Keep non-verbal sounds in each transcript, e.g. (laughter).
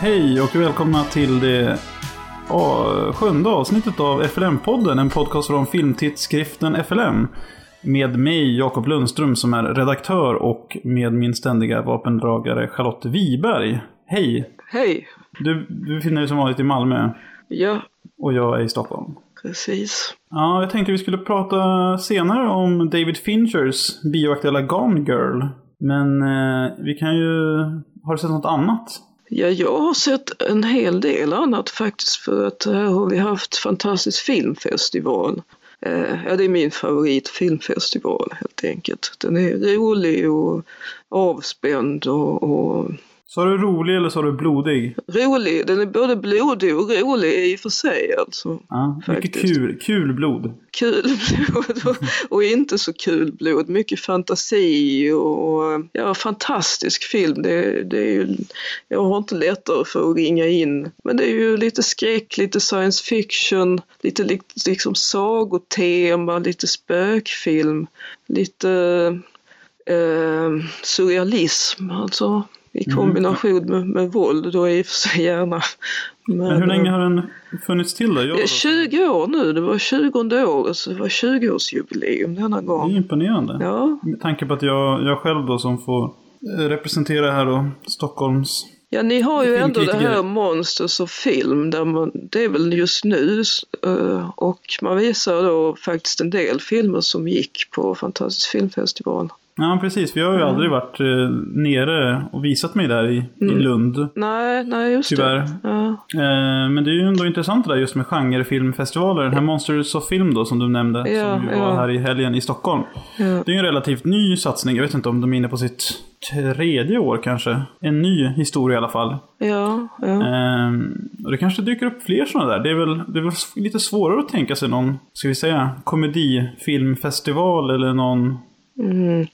Hej och välkomna till det sjunde avsnittet av FLM-podden. En podcast från filmtidskriften FLM. Med mig, Jakob Lundström, som är redaktör och med min ständiga vapendragare Charlotte Wiberg. Hej! Hej! Du, du befinner dig som vanligt i Malmö Ja, och jag är i Stockholm. precis. Ja, jag tänkte vi skulle prata senare om David Finchers bioaktuella Gone Girl. Men eh, vi kan ju... Har du sett något annat? Ja, jag har sett en hel del annat faktiskt för att här har vi haft fantastisk filmfestival. Eh, ja, det är min favoritfilmfestival helt enkelt. Den är rolig och avspänd och, och Sa du rolig eller sa du blodig? rolig. Den är både blodig och rolig i och för sig alltså. Ja, mycket Faktiskt. kul, kul blod. Kul blod och, och inte så kul blod. Mycket fantasi och, ja, fantastisk film. Det, det är ju, jag har inte lättare för att ringa in. Men det är ju lite skräck, lite science fiction, lite li- liksom sagotema, lite spökfilm, lite eh, surrealism alltså. I kombination med, med våld då i och för sig gärna. Men hur länge har den funnits till då? Jag, Ja, 20 år nu, det var 20 året, så det var 20-årsjubileum denna det är gång. imponerande. Ja, Med tanke på att jag, jag själv då som får eh, representera här då Stockholms... ja ni har ju ändå det här Monsters of Film, där man, det är väl just nu, eh, och man visar då faktiskt en del filmer som gick på Fantastisk filmfestival. Ja, precis. Vi har ju aldrig varit eh, nere och visat mig där i, Mm. i Lund. Nej, nej just Tyvärr. det. Ja. Eh, men det är ju ändå intressant det där just med genrefilmfestivaler. Den här Monsters of Film då som du nämnde. Ja, som ju ja. var här i helgen i Stockholm. Det är ju en relativt ny satsning. Jag vet inte om de är inne på sitt tredje år kanske. En ny historia i alla fall. Ja, ja. Ehm, och det kanske dyker upp fler sådana där. Det är, väl, det är väl lite svårare att tänka sig någon, ska vi säga, komedifilmfestival eller någon Mm.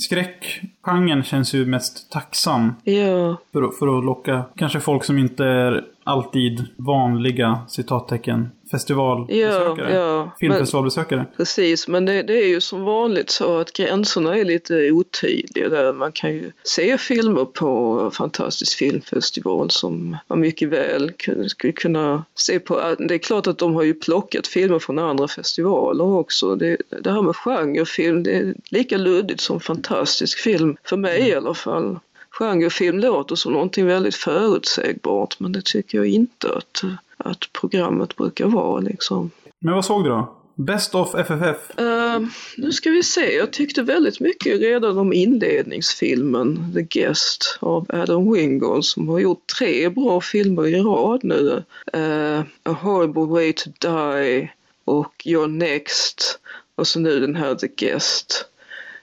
Skräckgenren känns ju mest tacksam ja. för, att- för att locka kanske folk som inte är alltid vanliga, citattecken, festivalbesökare. Ja, ja. Filmfestivalbesökare. Precis, men det, det är ju som vanligt så att gränserna är lite otydliga där. Man kan ju se filmer på Fantastisk filmfestival som man mycket väl skulle kunna se på. Det är klart att de har ju plockat filmer från andra festivaler också. Det, det här med genrefilm, det är lika luddigt som fantastisk film, för mig i alla fall. Genrefilm låter som någonting väldigt förutsägbart men det tycker jag inte att, att programmet brukar vara liksom. Men vad såg du då? Best of FFF? Uh, nu ska vi se, jag tyckte väldigt mycket redan om inledningsfilmen The Guest av Adam Wingård som har gjort tre bra filmer i rad nu. Uh, A Horrible Way to Die och Your Next och så nu den här The Guest.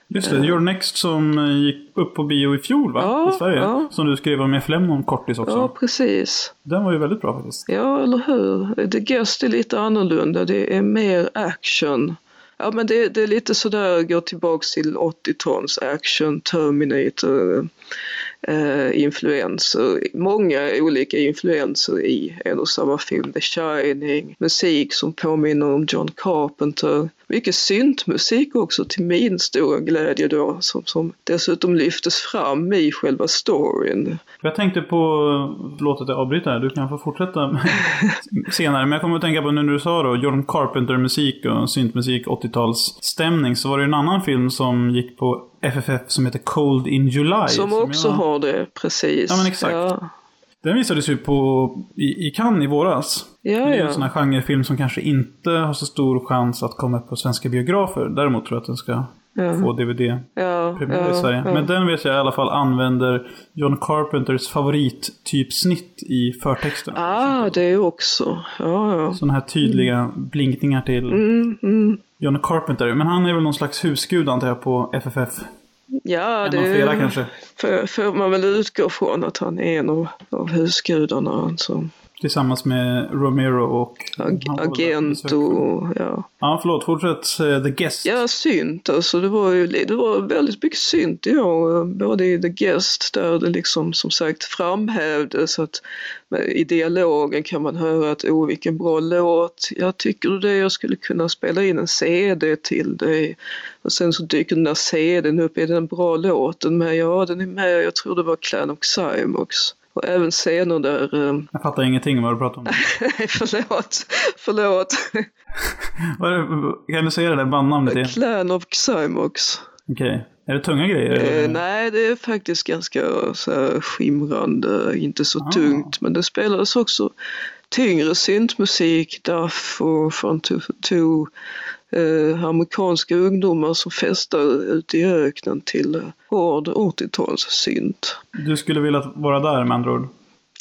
Just det, Your Next som eh, gick upp på bio i fjol va? Ja, I Sverige. ja. Som du skrev om i FLM någon kortis också. Ja, precis. Den var ju väldigt bra faktiskt. Ja, eller hur? The Guest är lite annorlunda, det är mer action. Ja, men det, det är lite sådär, gå tillbaks till 80-tals action, Terminator, eh, influenser, många olika influenser i en och samma film. The Shining, musik som påminner om John Carpenter. Mycket syntmusik också till min stora glädje då, som, som dessutom lyftes fram i själva storyn. Jag tänkte på, förlåt att jag avbryter här, du kan få fortsätta (laughs) senare. Men jag kommer att tänka på nu när du sa då, John Carpenter-musik och syntmusik, 80-talsstämning. Så var det ju en annan film som gick på FFF som heter Cold in July. Som också jag- har det, precis. Ja, men exakt. Ja, Den visades ju på, i, i Cannes i våras. ja. Det är ja. en sån här genrefilm som kanske inte har så stor chans att komma upp på svenska biografer. Däremot tror jag att den ska Ja. få DVD-premiär ja, i Sverige. ja. Men den vet jag i alla fall använder John Carpenters favorittypsnitt i förtexten. Ah, det är också. Ja, ja. Sådana här tydliga blinkningar till Mm, mm. John Carpenter. Men han är väl någon slags husgud antar jag på FFF. Ja, det flera kanske. Får, får man väl utgå från att han är en av, av husgudarna. Alltså. Tillsammans med Romero och... Ag- han var väl agent besök- och ja. Ja, förlåt. Fortsätt. eh, The Guest. Ja, synt alltså. Det var ju det var väldigt mycket synt i år. Både i The Guest där det liksom som sagt framhävdes att i dialogen kan man höra att oh vilken bra låt. Jag tycker du det? Jag skulle kunna spela in en CD till dig. Och sen så dyker den där CDn upp. Är det en bra låten med? Ja, den är med. Jag tror det var Clan of Cymox. Och även scener där... Eh, (laughs) Jag fattar ingenting vad du pratar om. Nej, (laughs) förlåt. Förlåt. (laughs) Kan du säga det där bandnamnet igen? Clan of Xymox. Okej. Är det tunga grejer? Eh, nej, det är faktiskt ganska så här, skimrande, inte så Ah. tungt. Men det spelades också tyngre syntmusik, Duff och Front to, to eh, amerikanska ungdomar som festar ute i öknen till hård 80-talssynt. Du skulle vilja vara där med andra ord?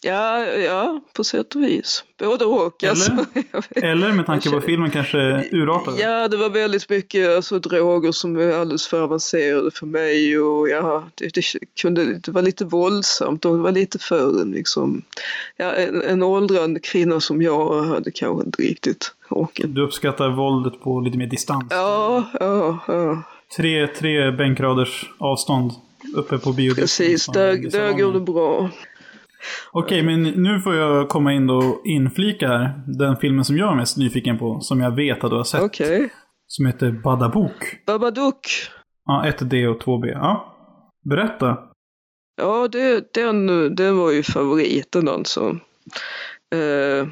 Ja, ja, på sätt och vis. Både och. Alltså. (laughs) Eller med tanke på filmen kanske urartade? Ja, det var väldigt mycket alltså, droger som är alldeles för avancerade för mig och ja, det, det, kunde, det var lite våldsamt och det var lite för liksom, ja, en, en åldrande kvinna som jag hade kanske inte riktigt orkat. Du uppskattar våldet på lite mer distans? Ja, ja, ja, Tre, tre bänkraders avstånd uppe på biodisken. precis. Där, där går det bra. Okej, men nu får jag komma in och inflika här. Den filmen som jag är mest nyfiken på, som jag vet att du har sett. Okej. Som heter Badabook. Babadook. Ja, 1D och 2B. Ja. Berätta. Ja, det, den, den var ju favoriten alltså. Eh,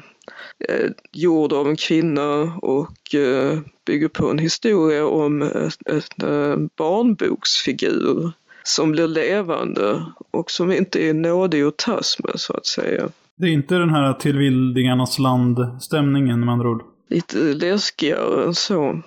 eh, gjord av en kvinna och eh, bygger på en historia om ett, eh, barnboksfigur som blir levande och som inte är nådig att tas med så att säga. Det är inte den här till vildingarnas land-stämningen med andra ord. Lite läskigare än så.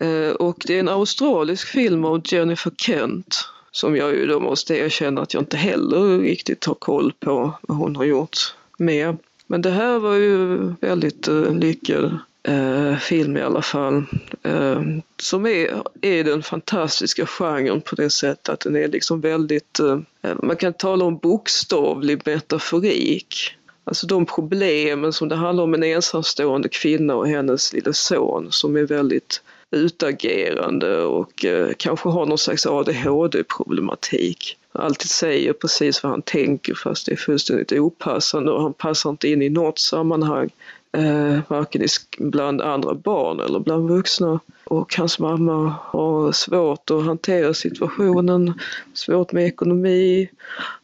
Eh, och det är en australisk film av Jennifer Kent som jag ju då måste erkänna att jag inte heller riktigt har koll på vad hon har gjort med. Men det här var ju väldigt uh, lyckad eh, film i alla fall. Eh, som är, är den fantastiska genren på det sättet att den är liksom väldigt, eh, eh, man kan tala om bokstavlig metaforik. Alltså de problemen som det handlar om en ensamstående kvinna och hennes lille son som är väldigt utagerande och eh, kanske har någon slags ADHD-problematik. Alltid säger precis vad han tänker fast det är fullständigt opassande och han passar inte in i något sammanhang. Eh, varken bland andra barn eller bland vuxna. Och hans mamma har svårt att hantera situationen, svårt med ekonomi.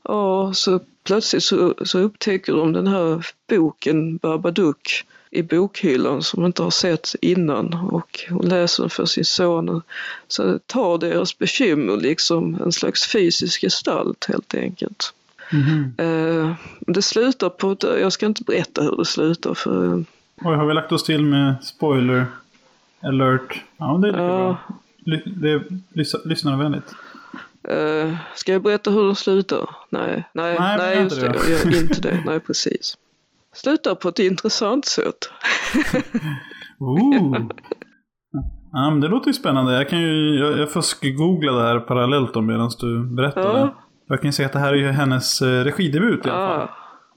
Ja, så plötsligt så, så upptäcker de den här boken Babadook i bokhyllan som de inte har sett innan och hon läser den för sin son. Så det tar deras bekymmer liksom en slags fysisk gestalt helt enkelt. Eh, det slutar på ett, jag ska inte berätta hur det slutar för Oj, har vi lagt oss till med spoiler alert? Ja, det är lika Ja. bra. Ly- det är lys- lyssnarvänligt. eh, ska jag berätta hur det slutar? Nej, nej, Nej, nej, just det, jag gör (laughs) inte det, nej precis. Slutar på ett intressant sätt. (laughs) Ooh. Ja, men det låter ju spännande. Jag kan ju, jag, jag fusk-googla det här parallellt då medan du berättar Ja. det. Jag kan ju säga att det här är ju hennes eh, regidebut i alla fall. Ah,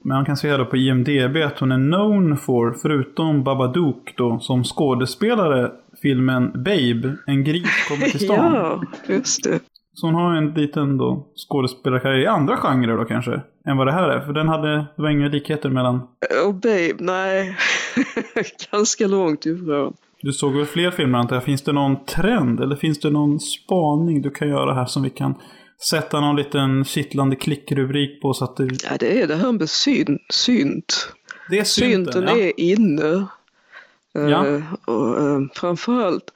Men man kan se här då på IMDB att hon är known for, förutom Babadook då, som skådespelare, filmen Babe, En gris kommer till (laughs) stan. ja, just det. Så hon har en liten då skådespelarkarriär i andra genrer då kanske, än vad det här är. För den hade, det var inga likheter mellan... Oh babe, nej. (laughs) Ganska långt ifrån. Du såg väl fler filmer antar jag? Finns det någon trend eller finns det någon spaning du kan göra här som vi kan sätta någon liten kittlande klickrubrik på så att det... Ja, det är det här med syn, synt. Det är synten, Synten ja. är inne. Ja. och, eh, framförallt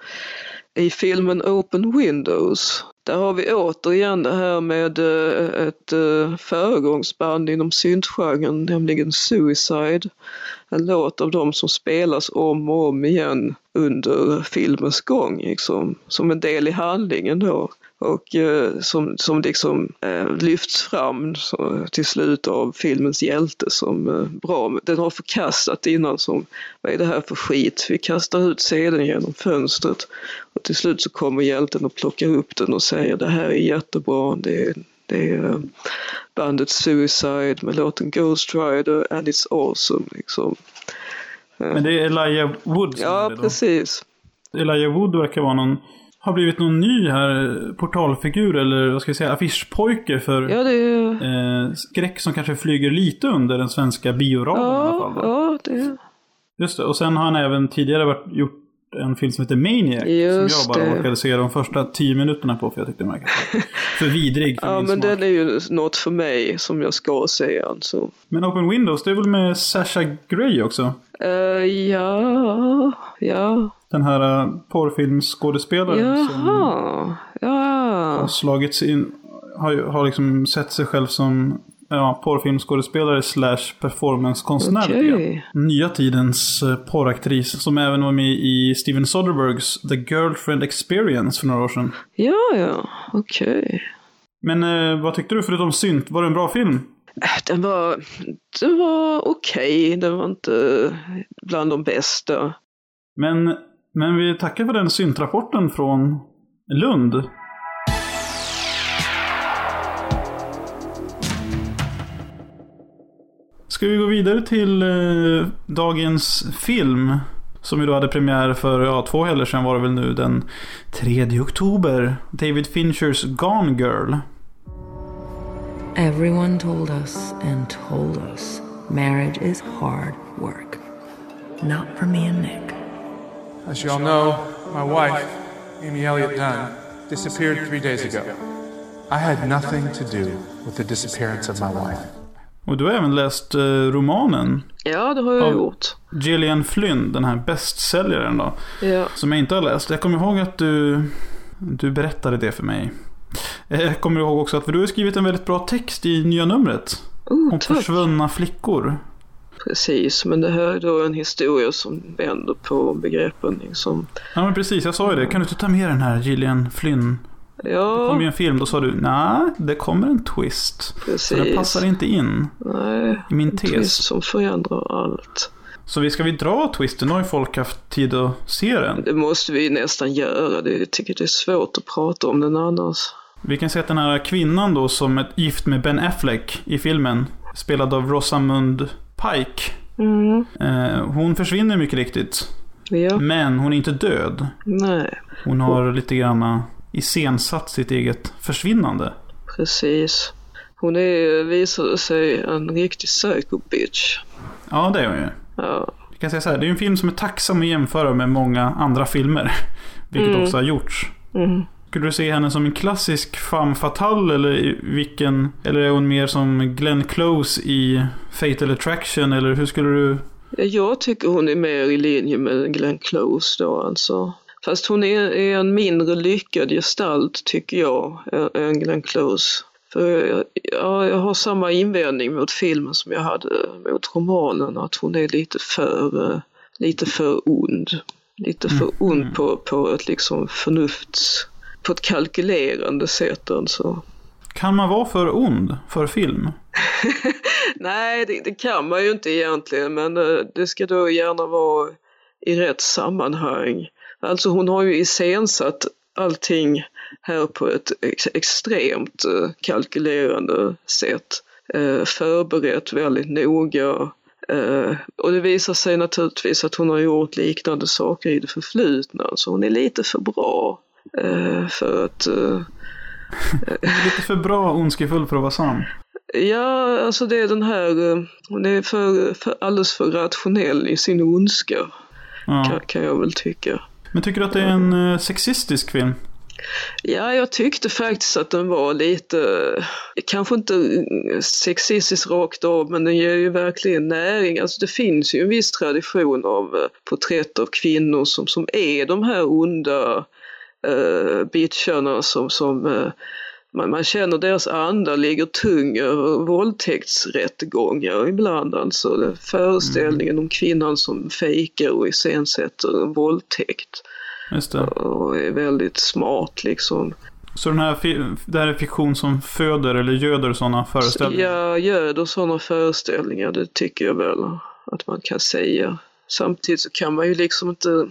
i filmen Open Windows. Där har vi återigen det här med eh, ett uh, föregångsband inom syntgenren, nämligen Suicide. En låt av dem som spelas om och om igen under filmens gång, liksom, som en del i handlingen då. Och eh, som, som liksom eh, lyfts fram så, till slut av filmens hjälte som eh, bra. Den har förkastat innan som, vad är det här för skit? Vi kastar ut sedeln genom fönstret. Och till slut så kommer hjälten och plockar upp den och säger det här är jättebra. Det är, det är eh, bandet Suicide med låten Ghost Rider and it's awesome liksom. Men det är Elijah Wood som Ja, precis. Elijah Wood verkar vara någon... Har blivit någon ny här portalfigur eller vad ska jag säga affischpojke för Ja, det eh, skräck som kanske flyger lite under den svenska bioramen i alla Ja, fall. Då. ja, det... Just det. Och sen har han även tidigare varit, gjort en film som heter Maniac. Just som jag bara det. orkade se de första tio minuterna på för jag tyckte den verkade (laughs) för vidrig för Ja, min men smak. den är ju något för mig som jag ska se alltså. Men Open Windows, det är väl med Sasha Grey också? Eh, ja, ja, Den här uh, porrfilmsskådespelaren som jaha, ja. har slagits in, har, har liksom sett sig själv som ja, porrfilmsskådespelare slash performancekonstnär. Grann. Nya tidens uh, porraktris som även var med i Steven Soderberghs The Girlfriend Experience för några år sedan. Ja, ja, okej. Men eh, vad tyckte du förutom synt? Var det en bra film? Äh, Den var, den var okej, den var inte bland de bästa. Men, men vi tackar för den syntrapporten från Lund. Ska vi gå vidare till eh, dagens film? Som ju då hade premiär för ja, två helger sedan var det väl nu den 3 oktober. David Finchers Gone Girl. Everyone told us and told us marriage is hard work. Not for me and Nick. As you all know, my wife, Amy Elliott Dunn, disappeared three days ago. I had nothing to do with the disappearance of my wife. Och du har även läst eh, romanen Ja, det har jag Ja. gjort. Gillian Flynn, den här bästsäljaren då. Ja. Som jag inte har läst. Jag kommer ihåg att du, du berättade det för mig. Eh, Jag kommer ihåg också att du har skrivit en väldigt bra text i nya numret. Oh, Om tack. försvunna flickor. Precis, men det här är då en historia som vänder på begreppen liksom. Ja men precis, jag sa ju det. Kan du inte ta med den här Gillian Flynn? Det Ja, kom ju en film, då sa du nej, det kommer en twist. Så den precis. passar inte in Nej, i min en tes. twist som förändrar allt. Så vi ska vi dra twisten? Då har ju folk haft tid att se den. Det måste vi nästan göra. Det, jag tycker det är svårt att prata om den annars. Vi kan säga att den här kvinnan då som är gift med Ben Affleck i filmen. Spelad av Rosamund Pike. Mm. Eh, hon försvinner mycket riktigt. Ja, Men hon är inte död. nej, Hon har lite grann iscensatt sitt eget försvinnande. precis. Hon är, visade sig, en riktig psycho bitch. Ja, det är hon ju. Ja, Jag kan säga så här, det är en film som är tacksam att jämföra med många andra filmer. (laughs) Vilket Mm. också har gjorts. mm. Skulle du se henne som en klassisk femme fatale eller vilken... Eller är hon mer som Glenn Close i Fatal Attraction eller hur skulle du... Ja, Jag tycker hon är mer i linje med Glenn Close då alltså. Fast hon är, är en mindre lyckad gestalt tycker jag än Glenn Close. För jag, ja, jag har samma invändning mot filmen som jag hade mot romanen. Att hon är lite för, eh, lite för ond. Lite för ond på, på ett liksom förnufts... På ett kalkylerande sätt alltså. Kan man vara för ond för film? (laughs) Nej, det, det kan man ju inte egentligen, men eh, det ska då gärna vara i rätt sammanhang. Alltså hon har ju iscensatt allting här på ett ex extremt eh, kalkylerande sätt. Eh, förberett väldigt noga. Eh, och det visar sig naturligtvis att hon har gjort liknande saker i det förflutna, så hon är lite för bra för att (laughs) Lite för bra ondskefull för att vara sann. Ja, alltså det är den här, hon är för, för, alldeles för rationell i sin ondska, Ja. kan, kan jag väl tycka. Men tycker du att det är en eh, sexistisk film? Ja, jag tyckte faktiskt att den var lite, eh, kanske inte mm, sexistisk rakt av, men den ger ju verkligen näring. Alltså det finns ju en viss tradition av eh, porträtt av kvinnor som, som är de här onda uh, bitcharna som, som uh, man, man känner deras anda ligger tung över våldtäktsrättegångar ibland. Alltså det- föreställningen om kvinnan som fejkar och iscensätter en våldtäkt Just det. och är väldigt smart liksom. Så den här, det här är fiktion som föder eller göder sådana föreställningar? Jag göder sådana föreställningar, det tycker jag väl att man kan säga. Samtidigt så kan man ju liksom inte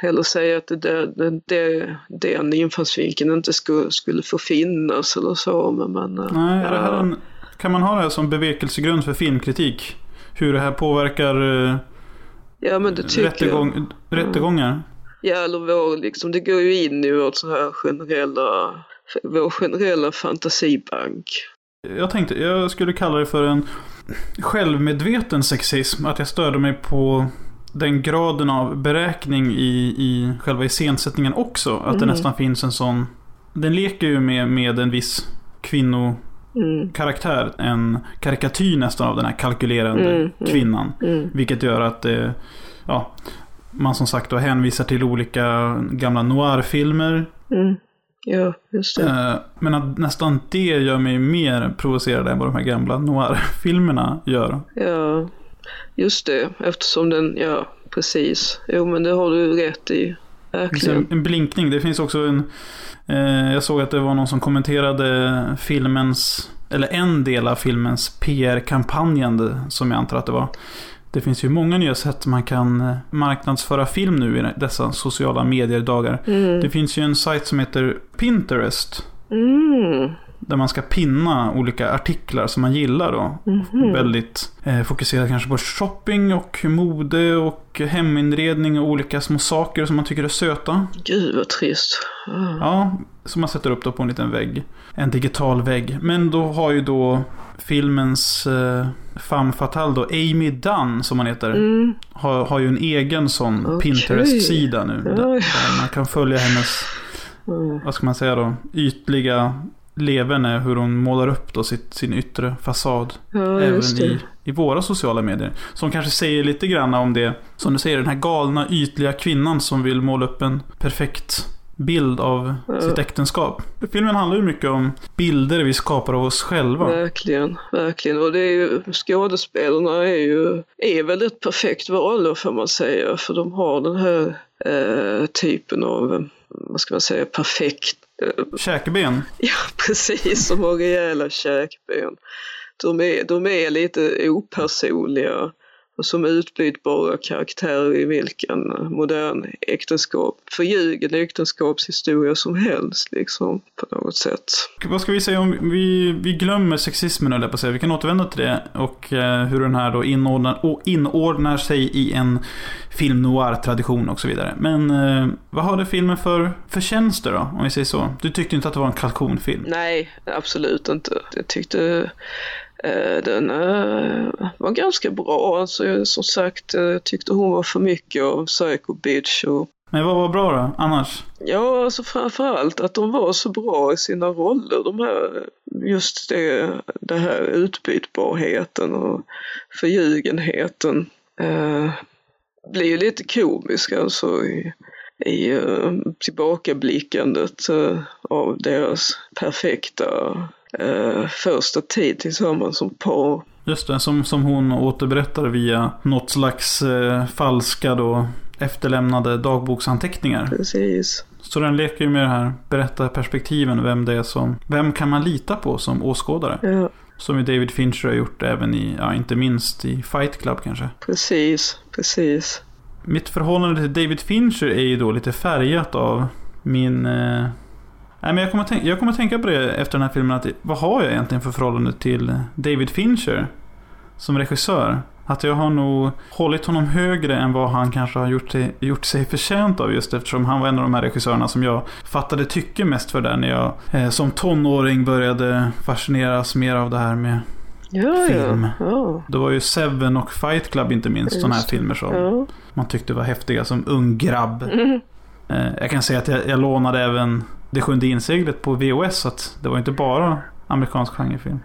heller säga att det det, det, den infallsvinkeln inte skulle, skulle få finnas eller så. Men, men, eh, Nej, ja. en, kan man ha det här som bevekelsegrund för filmkritik? Hur det här påverkar eh, ja men det tycker jag. rättegång, rättegångar? Ja, eller vår, liksom, det går ju in i vårt så här generella, vår generella fantasibank. Jag tänkte, jag skulle kalla det för en självmedveten sexism. Att jag störde mig på den graden av beräkning i, i själva iscensättningen också. Att det nästan finns en sån... Den leker ju med, med en viss kvinnokaraktär. En karikatyr nästan av den här kalkylerande kvinnan. Vilket gör att det, ja, man som sagt då hänvisar till olika gamla noirfilmer. Ja, just det. Eh, Men att nästan det gör mig mer provocerad än vad de här gamla noir-filmerna gör. Ja, just det. Eftersom den, ja, precis. Jo, men det har du rätt i. Verkligen. en, blinkning. Det finns också en... Eh, jag såg att det var någon som kommenterade filmens... Eller en del av filmens PR-kampanjande, som jag antar att det var. Det finns ju många nya sätt man kan eh, marknadsföra film nu i dessa sociala medier-dagar. Det finns ju en sajt som heter Pinterest. Mm. Där man ska pinna olika artiklar som man gillar då. Väldigt eh, fokuserat kanske på shopping och mode och heminredning och olika små saker som man tycker är söta. Gud vad trist. Ah. Ja, som man sätter upp då på en liten vägg. En digital vägg. Men då har ju då filmens eh, femme fatale då, Amy Dunn som hon heter. Har, har ju en egen sån Mm. Okej. Pinterest-sida nu. Där, ja. där man kan följa hennes, Mm. vad ska man säga då, ytliga leverne. Hur hon målar upp då sitt, sin yttre fasad. Ja, även i, i våra sociala medier. Som kanske säger lite grann om det, som du säger, den här galna ytliga kvinnan som vill måla upp en perfekt bild av sitt äktenskap. Filmen handlar ju mycket om bilder vi skapar av oss själva. Verkligen, verkligen. Och det är ju, skådespelarna är ju, är väl ett perfekt val får man säga. För de har den här eh, typen av, vad ska man säga, perfekt eh, Käkeben. Ja, (laughs) precis. Har rejäla käkben. De är, de är lite opersonliga och som utbytbara karaktärer i vilken modern äktenskap, förljugen äktenskapshistoria som helst liksom på något sätt. Vad ska vi säga om vi, vi glömmer sexismen eller på säga. Vi kan återvända till det. Och eh, hur den här då inordnar, och inordnar sig i en film noir-tradition och så vidare. Men eh, vad har det filmen för förtjänster då? Om vi säger så. Du tyckte inte att det var en kalkonfilm? Nej, absolut inte. Jag tyckte eh, den eh, var ganska bra. Alltså, som sagt, eh, jag tyckte hon var för mycket av Psycho Bitch och Men vad var bra då? Annars? Ja, alltså framförallt att de var så bra i sina roller. De här, just det, det här utbytbarheten och förljugenheten eh, blir ju lite komisk alltså i, i eh, tillbakablickandet eh, av deras perfekta eh, första tid tillsammans som par. Just det, som, som hon återberättar via något slags eh, falska då efterlämnade dagboksanteckningar. Precis. Så den leker ju med det här berättarperspektiven, vem det är som, vem kan man lita på som åskådare? Ja, Som ju David Fincher har gjort även i, ja inte minst i Fight Club kanske. precis, precis. Mitt förhållande till David Fincher är ju då lite färgat av min... Eh... Nej, men jag, kommer tänka, jag kommer tänka på det efter den här filmen. Att, vad har jag egentligen för förhållande till David Fincher som regissör? Att jag har nog hållit honom högre än vad han kanske har gjort, gjort sig förtjänt av. Just eftersom han var en av de här regissörerna som jag fattade tycke mest för där när jag eh, som tonåring började fascineras mer av det här med Ja, Film. ja. ja. det var ju Seven och Fight Club inte minst. Sådana här filmer som man tyckte var häftiga som ung grabb. Eh, Jag kan säga att jag, jag lånade även Det sjunde inseglet på VHS. Så att det var inte bara amerikansk genrefilm.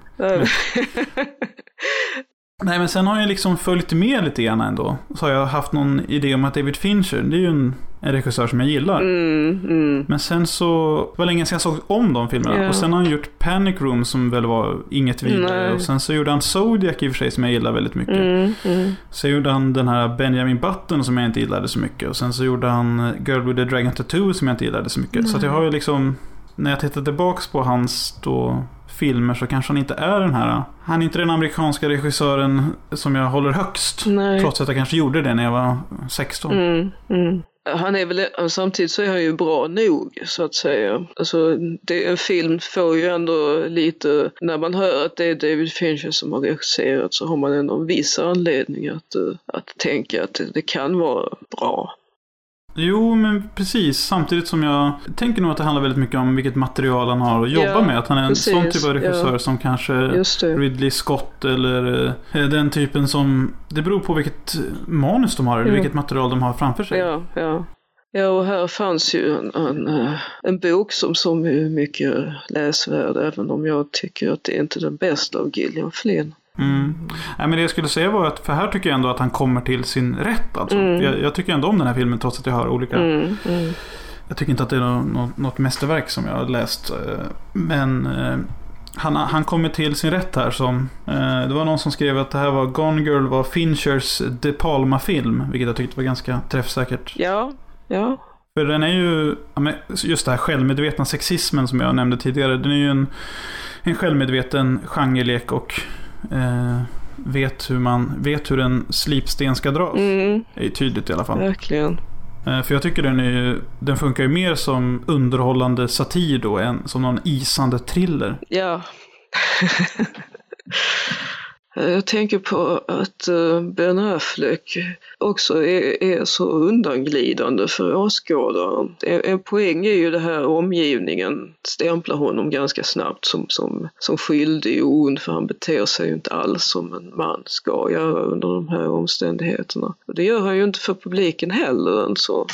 Nej men sen har jag liksom följt med lite grann ändå. Så har jag haft någon idé om att David Fincher, det är ju en, en regissör som jag gillar. Mm, mm. Men sen så, det var länge sedan jag såg om de filmerna. Ja. Och sen har han gjort Panic Room som väl var inget vidare. Nej. Och sen så gjorde han Zodiac i och för sig som jag gillar väldigt mycket. Mm, mm. Sen gjorde han den här Benjamin Button som jag inte gillade så mycket. Och sen så gjorde han Girl with the Dragon Tattoo som jag inte gillade så mycket. Så att jag har ju liksom, när jag tittar tillbaks på hans då filmer så kanske han inte är den här, han är inte den amerikanska regissören som jag håller högst. Nej. Trots att jag kanske gjorde det när jag var 16. Mm, mm. Han är väl, eh, samtidigt så är han ju bra nog så att säga. Alltså, det, en film får ju ändå lite, när man hör att det är David Fincher som har regisserat så har man ändå en viss anledning att, eh, att tänka att det, det kan vara bra. Jo, men precis. Samtidigt som jag tänker nog att det handlar väldigt mycket om vilket material han har att jobba Ja, med. Att han är en precis. sån typ av regissör Ja. som kanske. Ridley Scott eller eh, den typen som... Det beror på vilket manus de har, eller Ja. vilket material de har framför sig. Ja, ja. Ja, och här fanns ju en, en, eh, en bok som, som är mycket läsvärd, även om jag tycker att det är inte är den bästa av Gillian Flynn. Mm. Nej, men det jag skulle säga var att, för här tycker jag ändå att han kommer till sin rätt. Alltså. Jag, jag tycker ändå om den här filmen trots att jag har olika... Mm, mm. Jag tycker inte att det är något, något, mästerverk som jag har läst. eh, Men eh, han, han kommer till sin rätt här som... eh, Det var någon som skrev att det här var Gone Girl var Finchers De Palma-film. Vilket jag tyckte var ganska träffsäkert. Ja, ja. För den är ju, just det här självmedvetna sexismen som jag nämnde tidigare. Den är ju en, en självmedveten genrelek och eh, vet, hur man, vet hur en slipsten ska dras. Mm, Det är tydligt i alla fall. verkligen. Eh, för jag tycker den, är den funkar ju mer som underhållande satir då än som någon isande thriller. Ja. (laughs) Eh, jag tänker på att eh, Ben Affleck också är, är så undanglidande för åskådaren. En, en poäng är ju det här omgivningen stämplar honom ganska snabbt som, som, som skyldig och ond för han beter sig ju inte alls som en man ska göra under de här omständigheterna. Och det gör han ju inte för publiken heller alltså.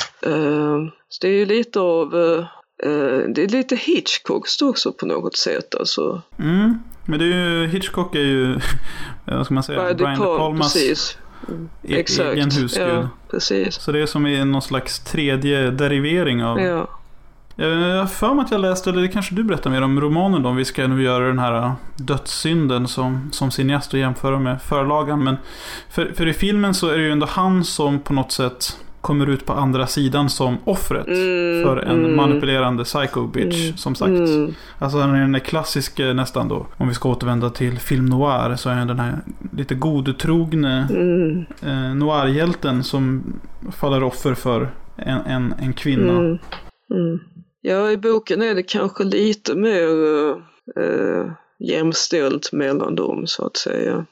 Så det är ju lite av det är lite Hitchcocks också på något sätt alltså. Mm. Men det är ju, Hitchcock är ju, (laughs) vad ska man säga, Brian De Brian De Palma, Palmas precis. e- Exakt. egen husgud. Ja, precis. Så det är som är någon slags tredje derivering av... Ja. Jag jag har för mig att jag läste, eller det kanske du berättar mer om romanen då. om Vi ska nu göra den här äh, dödssynden som, som cineast och jämföra med förlagan. Men för, för i filmen så är det ju ändå han som på något sätt kommer ut på andra sidan som offret Mm, för en mm. manipulerande psycho bitch, som sagt. Mm, Alltså han är den där klassiska nästan då. Om vi ska återvända till film noir så är han den här lite godtrogne mm, eh, noirhjälten som faller offer för en, en, en kvinna. mm, mm. Ja, i boken är det kanske lite mer uh, jämställt mellan dem så att säga.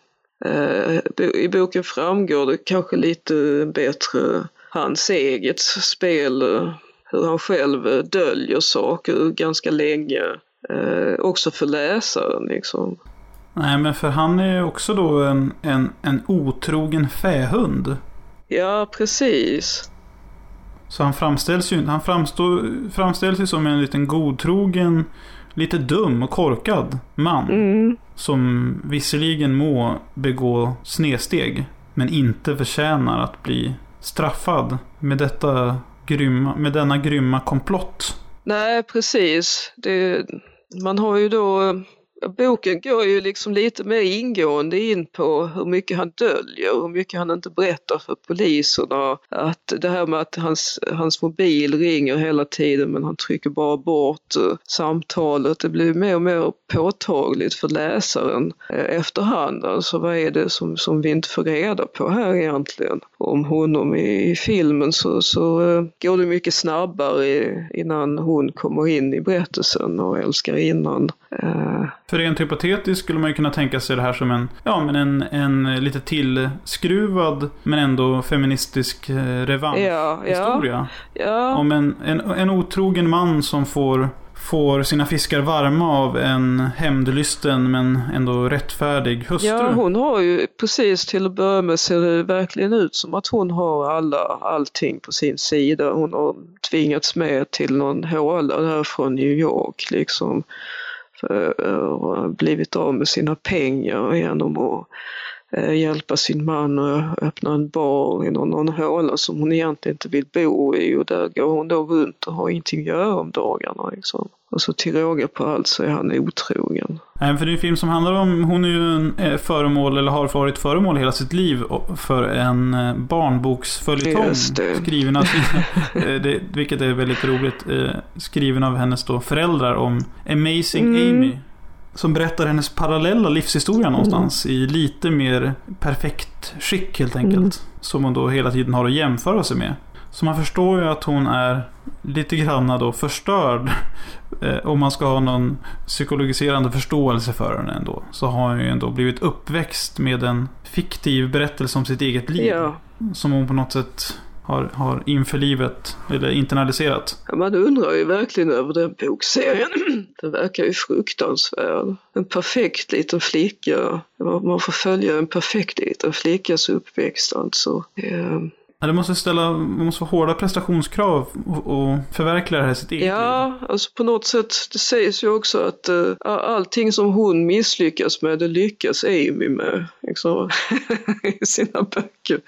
Eh, I boken framgår det kanske lite bättre hans eget spel, eh, hur han själv eh, döljer saker ganska länge. Eh, också för läsaren liksom. Nej men för han är ju också då en, en, en otrogen fähund. Ja, precis. Så han framställs ju han framstår, framställs ju som en liten godtrogen, lite dum och korkad man. Mm, Som visserligen må begå snedsteg. Men inte förtjänar att bli straffad med, detta grymma, med denna grymma komplott. Nej, precis. Det, man har ju då, boken går ju liksom lite mer ingående in på hur mycket han döljer, hur mycket han inte berättar för poliserna. Att det här med att hans, hans mobil ringer hela tiden men han trycker bara bort eh, samtalet. Det blir mer och mer påtagligt för läsaren eh, efterhand. Alltså vad är det som, som vi inte får reda på här egentligen? Om honom i, i filmen så, så eh, går det mycket snabbare innan hon kommer in i berättelsen och älskar innan. Eh, För rent hypotetiskt skulle man ju kunna tänka sig det här som en, ja men en, en lite tillskruvad men ändå feministisk eh, ja, ja, revanschhistoria. ja, Om en, en, en otrogen man som får, får sina fiskar varma av en hämndlysten men ändå rättfärdig hustru. ja, hon har ju precis till att börja med ser det verkligen ut som att hon har alla, allting på sin sida. Hon har tvingats med till någon håla där från New York liksom. För, och blivit av med sina pengar genom att eh, hjälpa sin man att öppna en bar i någon, någon håla som hon egentligen inte vill bo i och där går hon då runt och har ingenting att göra om dagarna liksom. Och så till råga på allt så är han otrogen. Nej, för det är en film som handlar om, hon är ju en eh, föremål, eller har varit föremål hela sitt liv för en eh, barnboksföljetong. Skriven av, (laughs) eh, det, vilket är väldigt roligt. Skriven av hennes då föräldrar om Amazing Mm. Amy. Som berättar hennes parallella livshistoria någonstans i lite mer perfekt skick helt enkelt. Mm. Som hon då hela tiden har att jämföra sig med. Så man förstår ju att hon är lite granna då förstörd. Eh, om man ska ha någon psykologiserande förståelse för henne ändå. Så har hon ju ändå blivit uppväxt med en fiktiv berättelse om sitt eget liv. Ja, Som hon på något sätt har, har inför livet, eller internaliserat. Ja, man undrar ju verkligen över den bokserien. (clears throat) Den verkar ju fruktansvärd. En perfekt liten flicka. Man får följa en perfekt liten flickas uppväxt alltså. Eh, Ja, det måste ställa, man måste få hårda prestationskrav och, och förverkliga det här sitt eget liv. Ja, alltså på något sätt, det sägs ju också att uh, allting som hon misslyckas med, det lyckas Amy med. Liksom, (laughs) I sina böcker.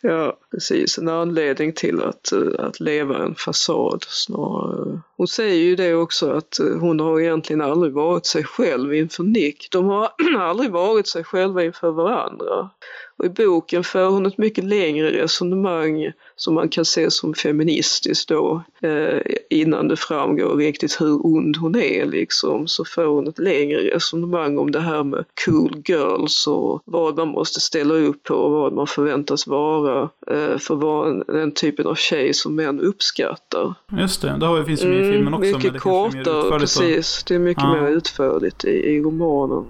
Ja, precis. En anledning till att, uh, att leva en fasad snarare. Hon säger ju det också att uh, hon har egentligen aldrig varit sig själv inför Nick. De har (clears throat) aldrig varit sig själva inför varandra. Och i boken för hon ett mycket längre resonemang som man kan se som feministiskt då eh, innan det framgår riktigt hur ond hon är liksom så för hon ett längre resonemang om det här med cool girls och vad man måste ställa upp på och vad man förväntas vara eh, för att vara den typen av tjej som män uppskattar. Just det, det finns ju med i filmen också. Mm, mycket kortare, precis. Det är mycket ja. mer utförligt i, i romanen.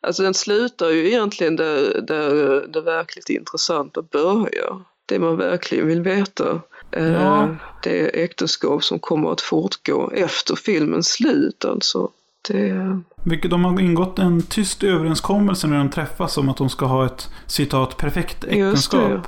Alltså den slutar ju egentligen där, där det verkligt intressanta börjar. Det man verkligen vill veta. Eh, ja. Det äktenskap som kommer att fortgå efter filmens slut alltså. Det... Vilket de har ingått en tyst överenskommelse när de träffas om att de ska ha ett citat perfekt äktenskap.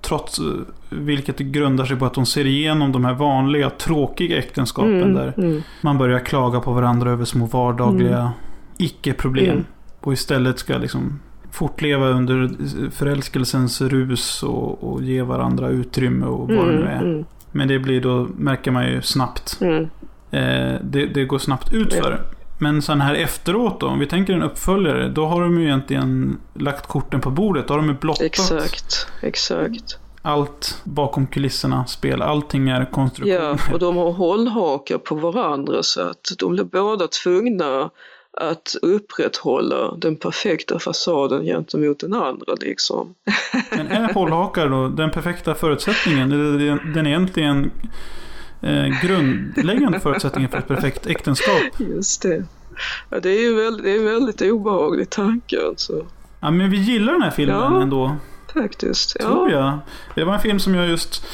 Trots eh, vilket grundar sig på att de ser igenom de här vanliga tråkiga äktenskapen mm, där mm. man börjar klaga på varandra över små vardagliga mm. icke-problem. Och istället ska liksom fortleva under förälskelsens rus och, och ge varandra utrymme och vad mm, det nu är. Mm. Men det blir då, märker man ju snabbt. Mm. Eh, det, det, går snabbt utför. Men sen här efteråt då, om vi tänker en uppföljare, då har de ju egentligen lagt korten på bordet. Då har de ju blottat. Exakt, exakt. Allt bakom kulisserna spel, allting är konstruktion. Ja, och de har hållhakar på varandra så att de blir båda tvungna att upprätthålla den perfekta fasaden gentemot den andra liksom. (laughs) Men är hållhakar då den perfekta förutsättningen? Den egentligen eh, grundläggande förutsättningen för ett perfekt äktenskap? Just det. Ja, det är ju väldigt, det är en väldigt obehaglig tanke alltså. Ja, men vi gillar den här filmen ja, ändå. Faktiskt, ja. Tror jag. Det var en film som jag just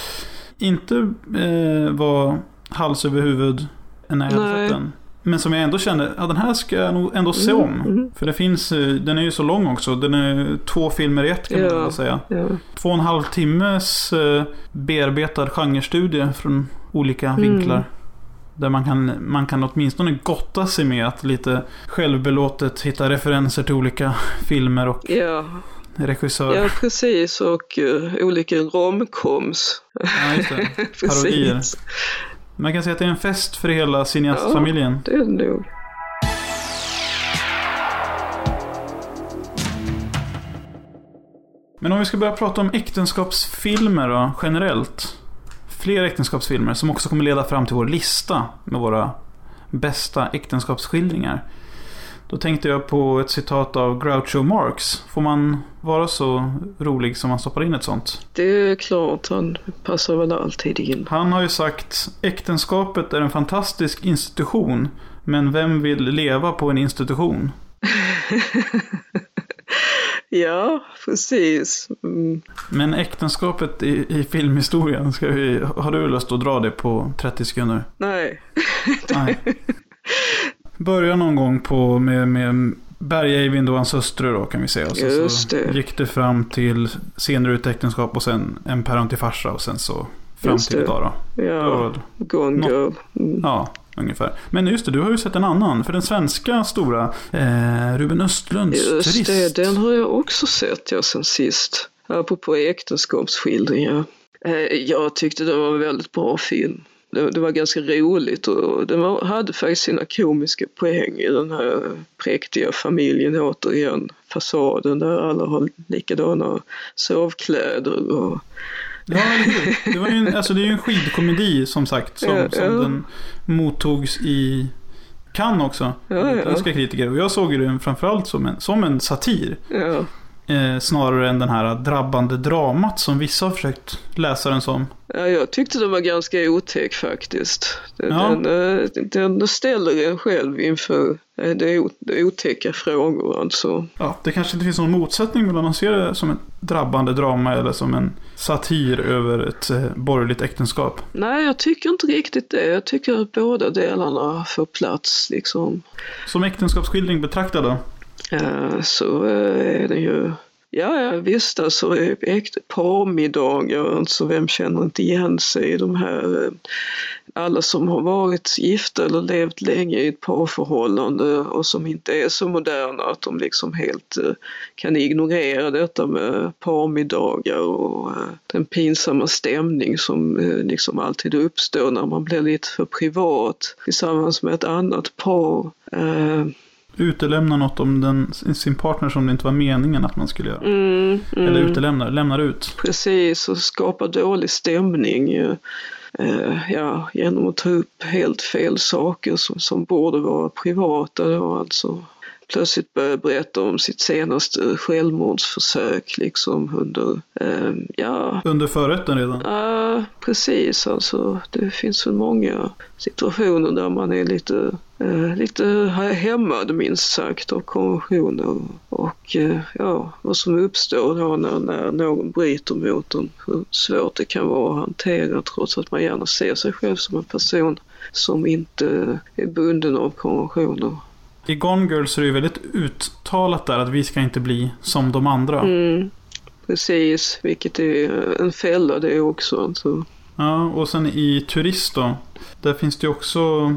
inte eh, var hals över huvud när jag hade sett den. Men som jag ändå kände, ja den här ska jag nog ändå se om. Mm, mm. För det finns, eh, den är ju så lång också. Den är två filmer i ett kan ja, man väl säga. Ja. Två och en halv timmes eh, bearbetad genrestudie från olika mm. vinklar. Där man kan, man kan åtminstone gotta sig med att lite självbelåtet hitta referenser till olika (laughs) filmer och ja. regissörer. Ja, precis. Och uh, olika romcoms. Ja, just det. (laughs) Parodier. Man kan säga att det är en fest för hela cineastfamiljen. Ja, det är det nog. Men om vi ska börja prata om äktenskapsfilmer då, generellt. Fler äktenskapsfilmer som också kommer leda fram till vår lista med våra bästa äktenskapsskildringar. Då tänkte jag på ett citat av Groucho Marx. Får man vara så rolig som man stoppar in ett sånt? Det är klart, han passar väl alltid in. Han har ju sagt äktenskapet är en fantastisk institution. Men vem vill leva på en institution? (laughs) ja, precis. Mm. Men äktenskapet i, i filmhistorien, ska vi, har du lust att dra det på 30 sekunder? Nej. Nej. (laughs) började någon gång på med, med Berg-Eivind och hans hustru då kan vi säga. Och så, Just det. så gick det fram till senare ut äktenskap och sen en päron till farsa och sen så fram just till det. idag då. Ja, Gone Girl. Mm. Ja, ungefär. Men just det, du har ju sett en annan. För den svenska stora eh, Ruben Östlunds Just turist. det, den har jag också sett ja, sen sist. Apropå äktenskapsskildringar. Eh, jag tyckte det var en väldigt bra film det, det, var ganska roligt och den var, hade faktiskt sina komiska poäng i den här präktiga familjen återigen. Fasaden där alla har likadana sovkläder och Ja, det, var ju alltså det är en skidkomedi som sagt. Som, ja, som den mottogs i Cannes också. Ja, ja. kritiker. Och jag såg den framförallt som en, som en satir. Ja. Eh, snarare än den här drabbande dramat som vissa har försökt läsa den som. Ja, jag tyckte den var ganska otäck faktiskt. Den, Ja. den, eh, den ställer en själv inför eh, det otäcka frågor alltså. Ja, det kanske inte finns någon motsättning mellan att se det som ett drabbande drama eller som en satir över ett eh, borgerligt äktenskap. Nej, jag tycker inte riktigt det. Jag tycker att båda delarna får plats liksom. Som äktenskapsskildring betraktad då? Eh, så eh, är det ju, ja, ja visst alltså e-, äkta parmiddagar, alltså vem känner inte igen sig i de här, eh, alla som har varit gifta eller levt länge i ett parförhållande och som inte är så moderna att de liksom helt kan ignorera detta med parmiddagar och den pinsamma stämning som liksom alltid uppstår när man blir lite för privat tillsammans med ett annat par. Eh, Utelämna något om den, sin partner som det inte var meningen att man skulle göra. mm, mm. Eller utelämnar, lämnar ut. Precis, och skapa dålig stämning. eh, ja, genom att ta upp helt fel saker som, som borde vara privata då alltså. Plötsligt börja berätta om sitt senaste självmordsförsök liksom under, eh, ja, Under förrätten redan. Ja, precis. Alltså, det finns väl många situationer där man är lite, eh, lite hämmad minst sagt av konventioner och eh, ja, vad som uppstår då när, när någon bryter mot dem. Hur svårt det kan vara att hantera trots att man gärna ser sig själv som en person som inte är bunden av konventioner. I Gone Girl så är det väldigt uttalat där att vi ska inte bli som de andra. Mm, precis, vilket är en fälla det också. Alltså. Ja, och sen i Turist då. Där finns det ju också...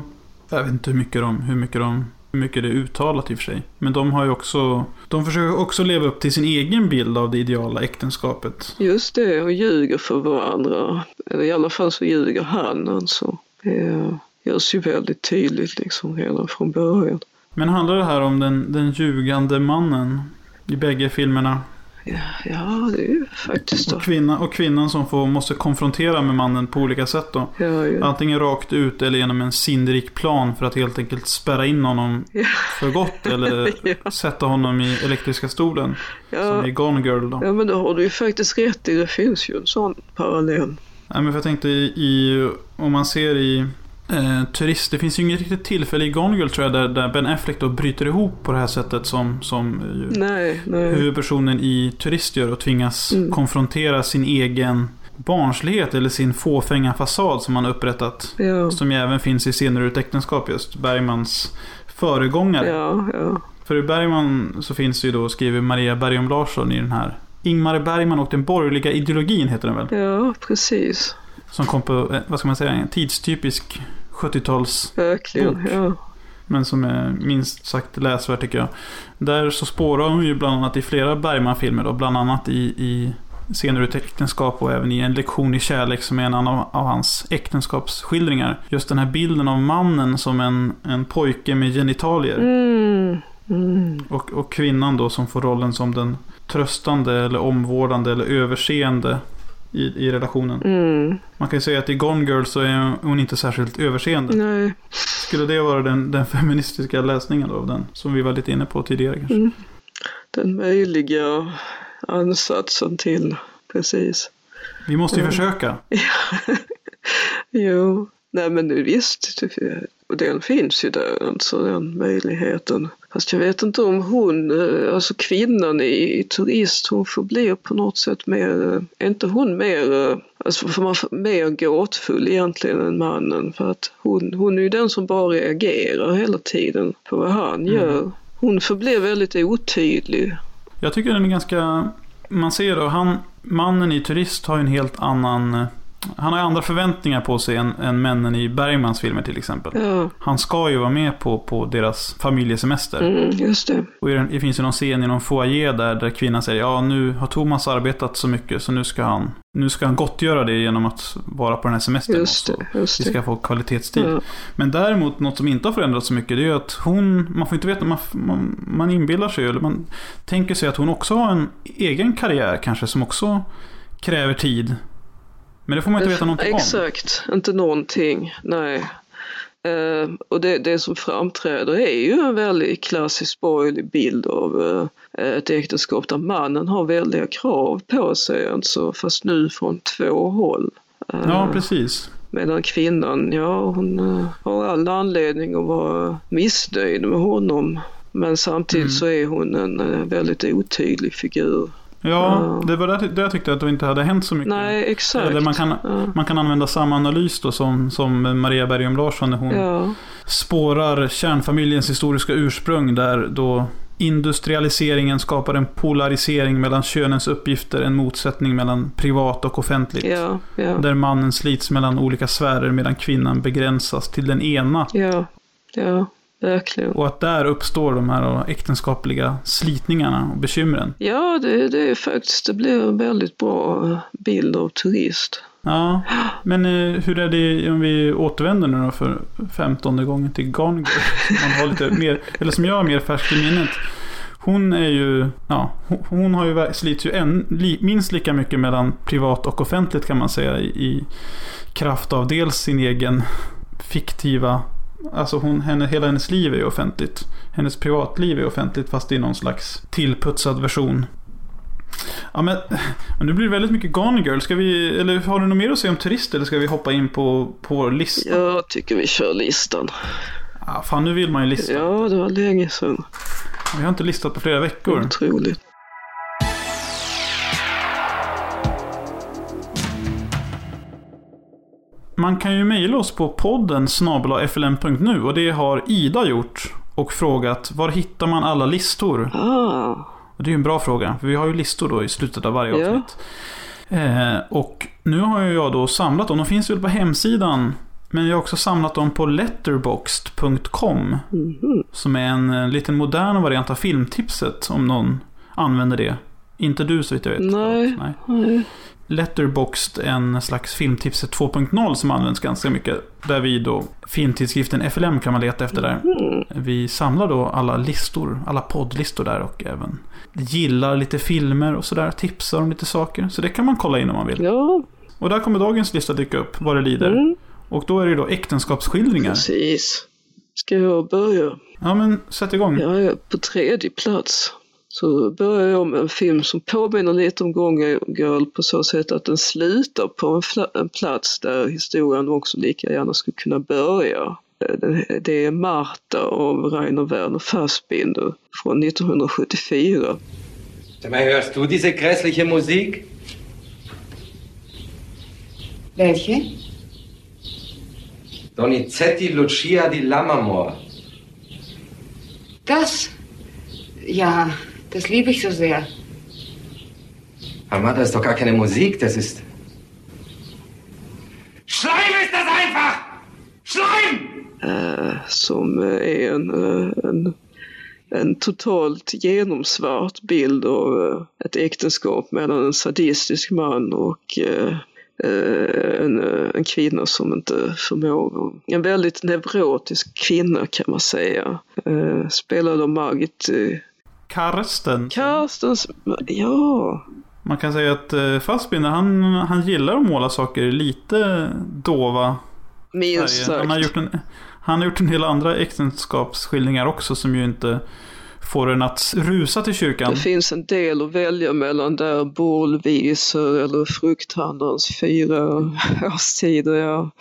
Jag vet inte hur mycket de... Hur mycket de hur mycket det är uttalat i och för sig. Men de har ju också... De försöker också leva upp till sin egen bild av det ideala äktenskapet. Just det, och ljuger för varandra. Eller i alla fall så ljuger han alltså. Det görs ju väldigt tydligt liksom redan från början. Men handlar det här om den, den ljugande mannen i bägge filmerna? Ja, ja det är ju faktiskt då. Och, kvinna, och kvinnan som får, måste konfrontera med mannen på olika sätt då. Ja, ja. Antingen rakt ut eller genom en sinnrik plan för att helt enkelt spärra in honom Ja. för gott. Eller (laughs) Ja. sätta honom i elektriska stolen. Som i Gone Girl då. ja, men då har du ju faktiskt rätt i. Det finns ju en sån parallell. Nej, men för jag tänkte i, i om man ser i eh, Turist, det finns ju inget riktigt tillfälle i Gone Girl tror jag där, där Ben Affleck då bryter ihop på det här sättet som, som ju, Nej, nej. huvudpersonen i Turist gör och tvingas Mm. konfrontera sin egen barnslighet eller sin fåfänga fasad som han upprättat. Ja, Som ju även finns i Scener ur ett äktenskap just, Bergmans föregångare. ja, ja. För i Bergman så finns det ju då, skriver Maria Bergom Larsson i den här Ingmar Bergman och den borgerliga ideologin heter den väl? Ja, precis. Som kom på, eh, vad ska man säga, en tidstypisk 70-tals Verkligen. Bok. Ja. men som är minst sagt läsvärd tycker jag. Där så spårar hon ju bland annat i flera Bergman-filmer då, bland annat i, i Scener ur ett äktenskap och även i En lektion i kärlek som är en annan av hans äktenskapsskildringar. Just den här bilden av mannen som en, en pojke med genitalier. Mm. Mm. Och, och kvinnan då som får rollen som den tröstande eller omvårdande eller överseende i, i relationen. Mm. Man kan ju säga att i Gone Girl så är hon inte särskilt överseende. Nej. Skulle det vara den, den feministiska läsningen av den? Som vi var lite inne på tidigare kanske. Mm. Den möjliga ansatsen till, precis. Vi måste ju Mm. försöka. (laughs) Jo, nej men visst, och den finns ju där, alltså den möjligheten. Fast jag vet inte om hon, eh, alltså kvinnan i, Turist, hon förblir på något sätt mer, eh, är inte hon mer, eh, alltså för man mer gåtfull egentligen än mannen? För att hon, hon är ju den som bara reagerar hela tiden på vad han gör. Hon förblir väldigt otydlig. Jag tycker den är ganska... Man ser då, han, mannen i Turist har ju en helt annan... Han har ju andra förväntningar på sig än, än männen i Bergmans filmer till exempel. Ja, Han ska ju vara med på, på deras familjesemester. mm, just det. Och det finns ju någon scen i någon foyer där, där kvinnan säger ja nu har Thomas arbetat så mycket så nu ska han, nu ska han gottgöra det genom att vara på den här semestern. Just det, just Vi det. ska få kvalitetstid. Ja. Men däremot något som inte har förändrats så mycket det är att hon, man får inte veta, man, man, man inbillar sig eller man tänker sig att hon också har en egen karriär kanske som också kräver tid. Men det får man inte veta någonting om. Exakt, inte någonting. Nej. Eh, och det, det som framträder är ju en väldigt klassisk borgerlig bild av eh, ett äktenskap där mannen har väldiga krav på sig, alltså, fast nu från två håll. Eh, Ja, precis. Medan kvinnan, ja hon eh, har all anledning att vara missnöjd med honom. Men samtidigt Mm. så är hon en eh, väldigt otydlig figur. Ja, det var där, där jag tyckte att det inte hade hänt så mycket. Nej, exakt. Eller man kan, Ja. man kan använda samma analys då som, som Maria Bergum Larsson när hon Ja, spårar kärnfamiljens historiska ursprung där då industrialiseringen skapar en polarisering mellan könens uppgifter, en motsättning mellan privat och offentligt. ja, Där mannen slits mellan olika sfärer medan kvinnan begränsas till den ena. ja, ja. Och att där uppstår de här då äktenskapliga slitningarna och bekymren. Ja, det, det är faktiskt, det blir en väldigt bra eh, bild av turist. Ja, men eh, hur är det om vi återvänder nu då för femtonde gången till Gone Girl? Man har lite (laughs) mer, eller som jag har mer färskt i minnet. Hon är ju, ja, hon, har ju, slits ju en, li, minst lika mycket mellan privat och offentligt kan man säga i, i kraft av dels sin egen fiktiva, alltså hon, henne, hela hennes liv är offentligt. Hennes privatliv är offentligt fast i någon slags tillputsad version. Ja men, men nu blir det väldigt mycket Gone Girl. Ska vi, eller har du något mer att säga om turister eller ska vi hoppa in på, på vår lista? Jag tycker vi kör listan. Ja, fan nu vill man ju lista. Ja, det var länge sedan. Vi har inte listat på flera veckor. Otroligt. Man kan ju mejla oss på podden snabel-flm.nu och det har Ida gjort. Och frågat var hittar man alla listor? Ah, det är ju en bra fråga, för vi har ju listor då i slutet av varje Ja. avsnitt. Eh, och nu har jag då samlat dem. De finns väl på hemsidan. Men jag har också samlat dem på letterboxd.com. mhm. Som är en eh, liten modern variant av filmtipset om någon använder det. Inte du så vitt jag vet. Nej. Nej. Letterboxd, en slags filmtipset 2.0 som används ganska mycket. Där vi då, filmtidskriften FLM kan man leta efter där. Mm. Vi samlar då alla listor, alla poddlistor där och även gillar lite filmer och sådär. Tipsar om lite saker. Så det kan man kolla in om man vill. Ja, Och där kommer dagens lista dyka upp, vad det lider. mm, Och då är det då äktenskapsskildringar. precis. Ska jag börja? Ja men sätt igång. Jag är på tredje plats. Så börjar jag med en film som påminner lite om Gone Girl på så sätt att den slutar på en, plats där historien också lika gärna skulle kunna börja. Eh, Det är Marta av Rainer Werner Fassbinder från 1974. Sag mal, hörst du diese grässliche Musik? Welche? Donizetti Lucia di Lammermoor. Das? Ja, das liebe ich so sehr. Mama, das ist doch gar keine Musik, das ist. Schleim ist das einfach! Schleim! eh, som är en, eh, en, en totalt genomsvart bild av eh, ett äktenskap mellan en sadistisk man och eh, en, en kvinna som inte förmår. En väldigt neurotisk kvinna kan man säga. Eh, Spelad av Margit Karsten. Carstens. Ja, Man kan säga att eh, Fassbinder, han, han gillar att måla saker lite dova minst färger. Han har, sagt. gjort en, han har gjort en del andra äktenskapsskildringar också som ju inte får en att rusa till kyrkan. Det finns en del att välja mellan där bålvisor eller frukthandelns fyra årstider. Ja.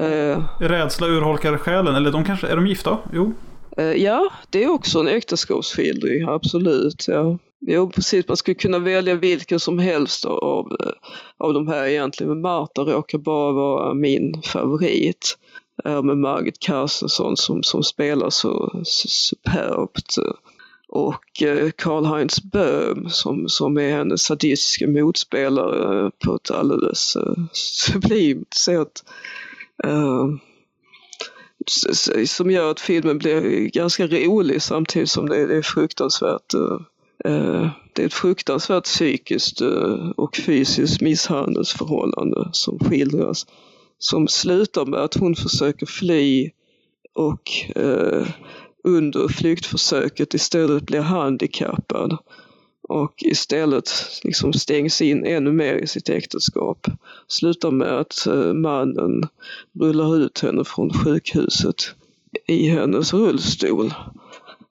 Eh, Rädsla urholkar själen. Eller de kanske, är de gifta? Jo. Eh, ja, det är också en äktenskapsskildring, absolut. Ja. Jo, precis. Man skulle kunna välja vilken som helst av, av eh, de här egentligen. Men Marta råkar bara vara min favorit. Eh, med Margit Carstensson som, som spelar så superbt. Och Karl-Heinz Böhm som, som är hennes sadistiska motspelare på ett alldeles (laughs) sublimt sätt. Som gör att filmen blir ganska rolig samtidigt som det är, det är fruktansvärt eh, eh, det är ett fruktansvärt psykiskt eh, och fysiskt misshandelsförhållande som skildras. Som slutar med att hon försöker fly och eh, under flyktförsöket istället blir handikappad och istället liksom stängs in ännu mer i sitt äktenskap. Slutar med att eh, mannen rullar ut henne från sjukhuset i hennes rullstol.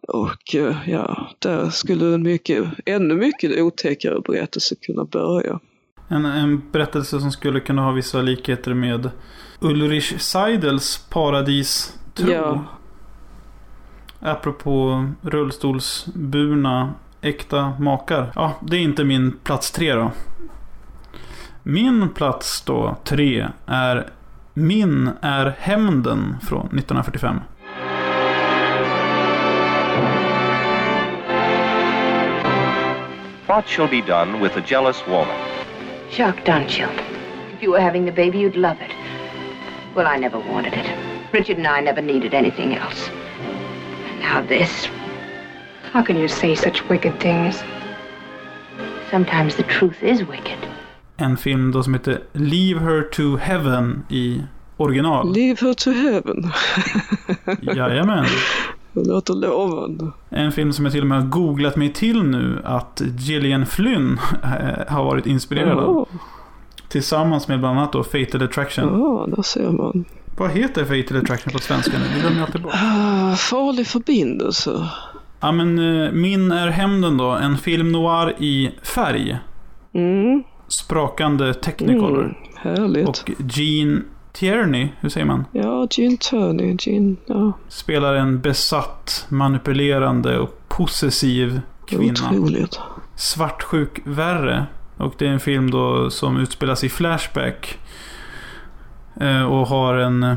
Och eh, ja, där skulle en mycket, ännu mycket otäckare berättelse kunna börja. En, en berättelse som skulle kunna ha vissa likheter med Ulrich Seidels Paradistro. Ja. Apropå rullstolsburna äkta makar. Ja, det är inte min plats tre då. Min plats då, tre, är Min är hämnden från 1945. What shall be done with a jealous woman? Jacques Dunchill. If you were having the baby, you'd love it. Well, I never wanted it. Richard and I never needed anything else. And now this. How can you say such wicked things? Sometimes the truth is wicked. En film då som heter Leave Her To Heaven i original. Leave her to heaven. (laughs) Jajamän. Det låter lovande. En film som jag till och med har googlat mig till nu att Gillian Flynn eh, har varit inspirerad av. Ja, Tillsammans med bland annat då Fatal Attraction. ja, där ser man. Vad heter Fatal Attraction på svenska nu? Det glömmer jag alltid bort. Ah, farlig förbindelse. Ja men eh, Min är hämnden då. En film noir i färg. Mm, Sprakande technicolor. mm, härligt. Och Gene Tierney, hur säger man? Ja, Gin Turney, Gin, ja, Spelar en besatt, manipulerande och possessiv kvinna. otroligt. Svartsjuk värre. Och det är en film då som utspelas i Flashback. Eh, Och har en,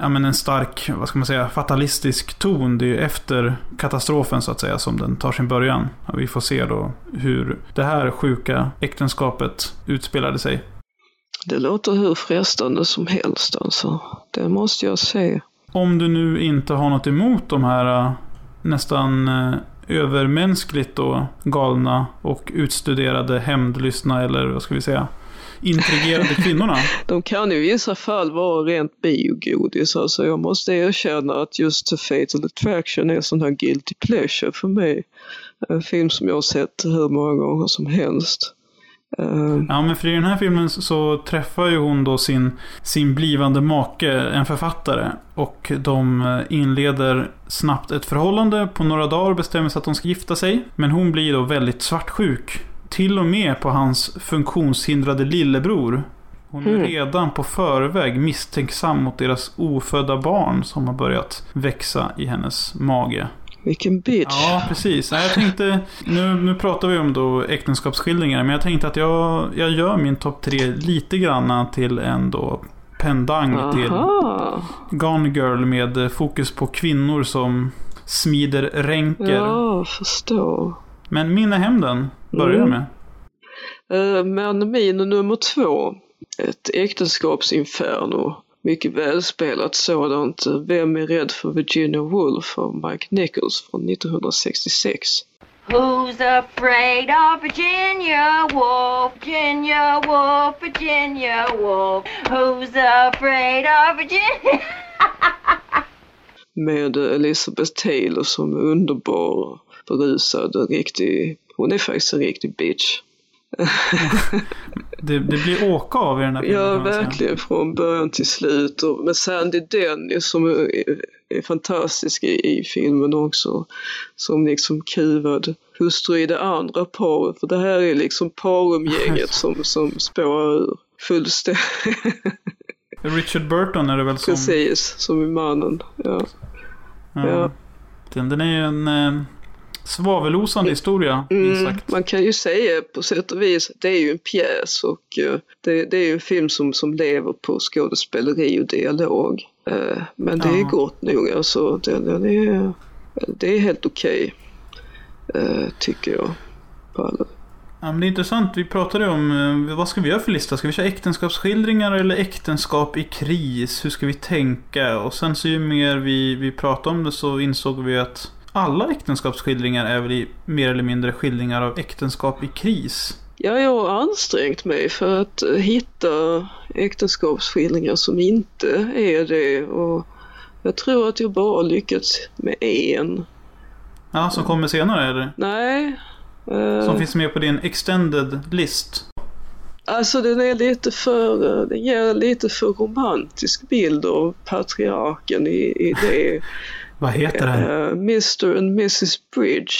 ja, men en stark, vad ska man säga, fatalistisk ton. Det är ju efter katastrofen så att säga som den tar sin början. Och vi får se då hur det här sjuka äktenskapet utspelade sig. Det låter hur frestande som helst alltså. Det måste jag säga. Om du nu inte har något emot de här eh, nästan eh, övermänskligt då galna och utstuderade hämndlystna eller vad ska vi säga intrigerade (laughs) kvinnorna. De kan ju i vissa fall vara rent biogodis. Alltså jag måste erkänna att just The Fatal Attraction är sån här guilty pleasure för mig. En film som jag har sett hur många gånger som helst. Eh, Ja men för i den här filmen så träffar ju hon då sin, sin blivande make, en författare. Och de eh, inleder snabbt ett förhållande. På några dagar bestämmer sig att de ska gifta sig. Men hon blir då väldigt svartsjuk. Till och med på hans funktionshindrade lillebror. Hon är redan på förväg misstänksam mot deras ofödda barn som har börjat växa i hennes mage. Vilken bitch. Ja, precis. Jag tänkte, nu, nu pratar vi om då äktenskapsskildringar, men jag tänkte att jag, jag gör min topp tre lite granna till en då pendang till Aha. Gone Girl med fokus på kvinnor som smider ränker. Ja, förstår. Men Minne hämnden börjar jag Mm. med. Eh, Men min nummer två, ett äktenskapsinferno. Mycket välspelat sådant. Vem är rädd för Virginia Woolf av Mike Nichols från 1966. Who's afraid of Virginia Woolf? Virginia Woolf, Virginia Woolf. Who's afraid of Virginia? (laughs) Med Elizabeth Taylor som är underbar, berusad, en riktig, hon är faktiskt en riktig bitch. (laughs) (laughs) Det, det blir åka av i den här filmen. Ja, verkligen från början till slut. Och med Sandy Denny som är, är fantastisk i, i filmen också. Som liksom kuvad hustru i det andra paret. För det här är liksom parumgänget (laughs) som, som spårar ur fullständigt. (laughs) Richard Burton är det väl som... Precis, som är mannen. Ja. Ja. Ja. Den, den är ju en eh, svavelosande historia, minst Mm, man kan ju säga på sätt och vis, det är ju en pjäs och eh, det, det är ju en film som, som lever på skådespeleri och dialog. Eh, men det är Ja. gott nog alltså. Den, den är, det är helt okej. eh, tycker jag. Ja, men det är intressant. Vi pratade om vad ska vi göra för lista? Ska vi köra äktenskapsskildringar eller äktenskap i kris? Hur ska vi tänka? Och sen så ju mer vi, vi pratade om det så insåg vi att alla äktenskapsskildringar är väl i, mer eller mindre skildringar av äktenskap i kris. Ja, jag har ansträngt mig för att hitta äktenskapsskildringar som inte är det. Och jag tror att jag bara lyckats med en. Ja, som kommer senare eller? Nej, Eh, Som finns med på din extended list. Alltså den är lite för, eh, den ger lite för romantisk bild av patriarken i, i det. Vad heter den? Eh, Mr and Mrs Bridge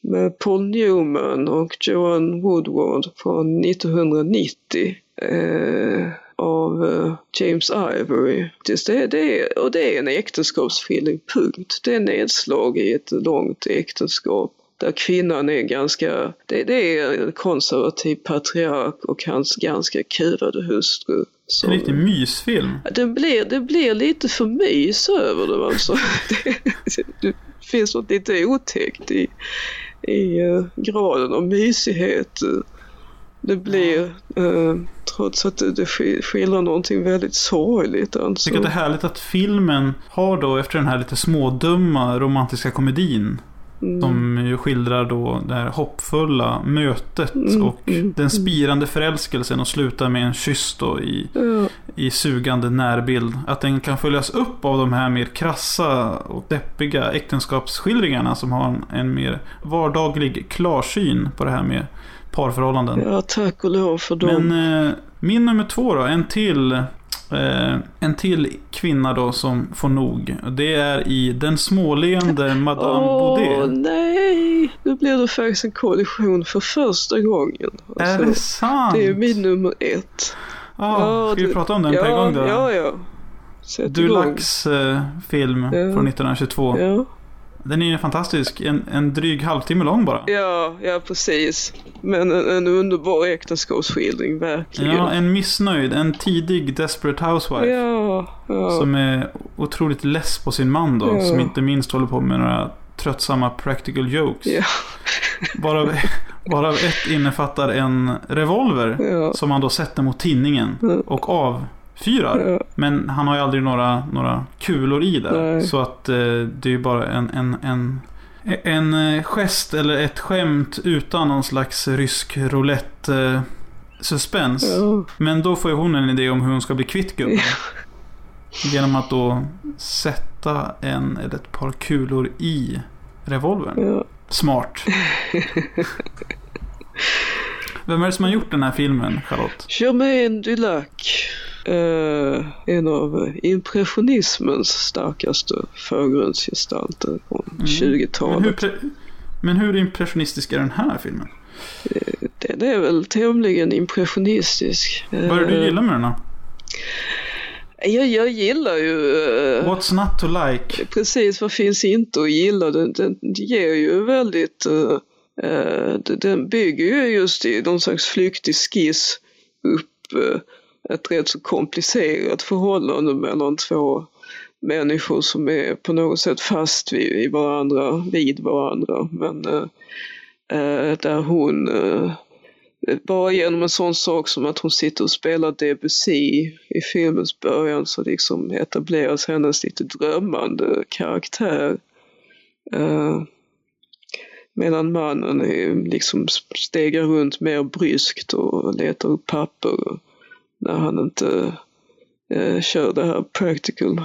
med Paul Newman och Joan Woodward från 1990 eh, av eh, James Ivory. Det, det är, och det är en äktenskapsfilm, punkt. Det är nedslag i ett långt äktenskap där kvinnan är ganska, det, det är en konservativ patriark och hans ganska kuvade hustru. En riktig mysfilm. Det blir, det blir lite för mys över det alltså. (laughs) Det, det finns något lite otäckt i, i uh, graden av mysighet. Det blir, uh, trots att det, det skildrar någonting väldigt sorgligt. Alltså. Jag tycker att det är härligt att filmen har då, efter den här lite smådumma romantiska komedin, Mm. Som ju skildrar då det här hoppfulla mötet Mm, och mm, den spirande förälskelsen och slutar med en kyss då i, i sugande närbild. Att den kan följas upp av de här mer krassa och deppiga äktenskapsskildringarna som har en, en mer vardaglig klarsyn på det här med parförhållanden. Ja, tack och lov för dem. Men eh, min nummer två då, en till. Eh, en till kvinna då som får nog. Det är i Den småleende Madame Åh Baudet. nej! Nu blir det faktiskt en kollision för första gången. Är det sant? Det är min nummer ett. Ja, ska vi prata om den ja, på en gång då? Ja, ja. Sätt Du igång. Lax eh, film från 1922. Ja. Den är ju fantastisk. En, en dryg halvtimme lång bara. Ja, ja precis. Men en, en underbar äktenskapsskildring, verkligen. Ja, en missnöjd, en tidig Desperate Housewife. ja, ja. Som är otroligt less på sin man då. Ja. Som inte minst håller på med några tröttsamma practical jokes. Ja. Varav, varav ett innefattar en revolver. Ja. Som han då sätter mot tinningen. Och avfyrar. Ja. Men han har ju aldrig några, några kulor i där. Nej. Så att eh, det är ju bara en, en, en, en eh, gest eller ett skämt utan någon slags rysk roulette eh, suspens. Ja. Men då får ju hon en idé om hur hon ska bli kvitt gubben. Genom att då sätta en eller ett par kulor i revolvern. Ja. Smart. (laughs) Vem är det som har gjort den här filmen, Charlotte? Germaine Dulac. Eh, en av eh, impressionismens starkaste förgrundsgestalter från Mm. Men 20-talet. hur, pre- men hur impressionistisk är den här filmen? Den är väl tämligen impressionistisk. Vad är det du Eh, gillar med den då? Jag, jag gillar ju... eh, What's not to like? Precis, vad finns inte att gilla? Den, den ger ju väldigt... eh, eh, den- bygger ju just i någon slags flyktig skiss upp eh, ett rätt så komplicerat förhållande mellan två människor som är på något sätt fast vid, i varandra, vid varandra. Men äh, där hon äh, bara genom en sån sak som att hon sitter och spelar Debussy i filmens början så liksom etableras hennes lite drömmande karaktär. Äh, medan mannen är, liksom stegar runt mer bryskt och letar upp papper när han inte eh, kör det här practical.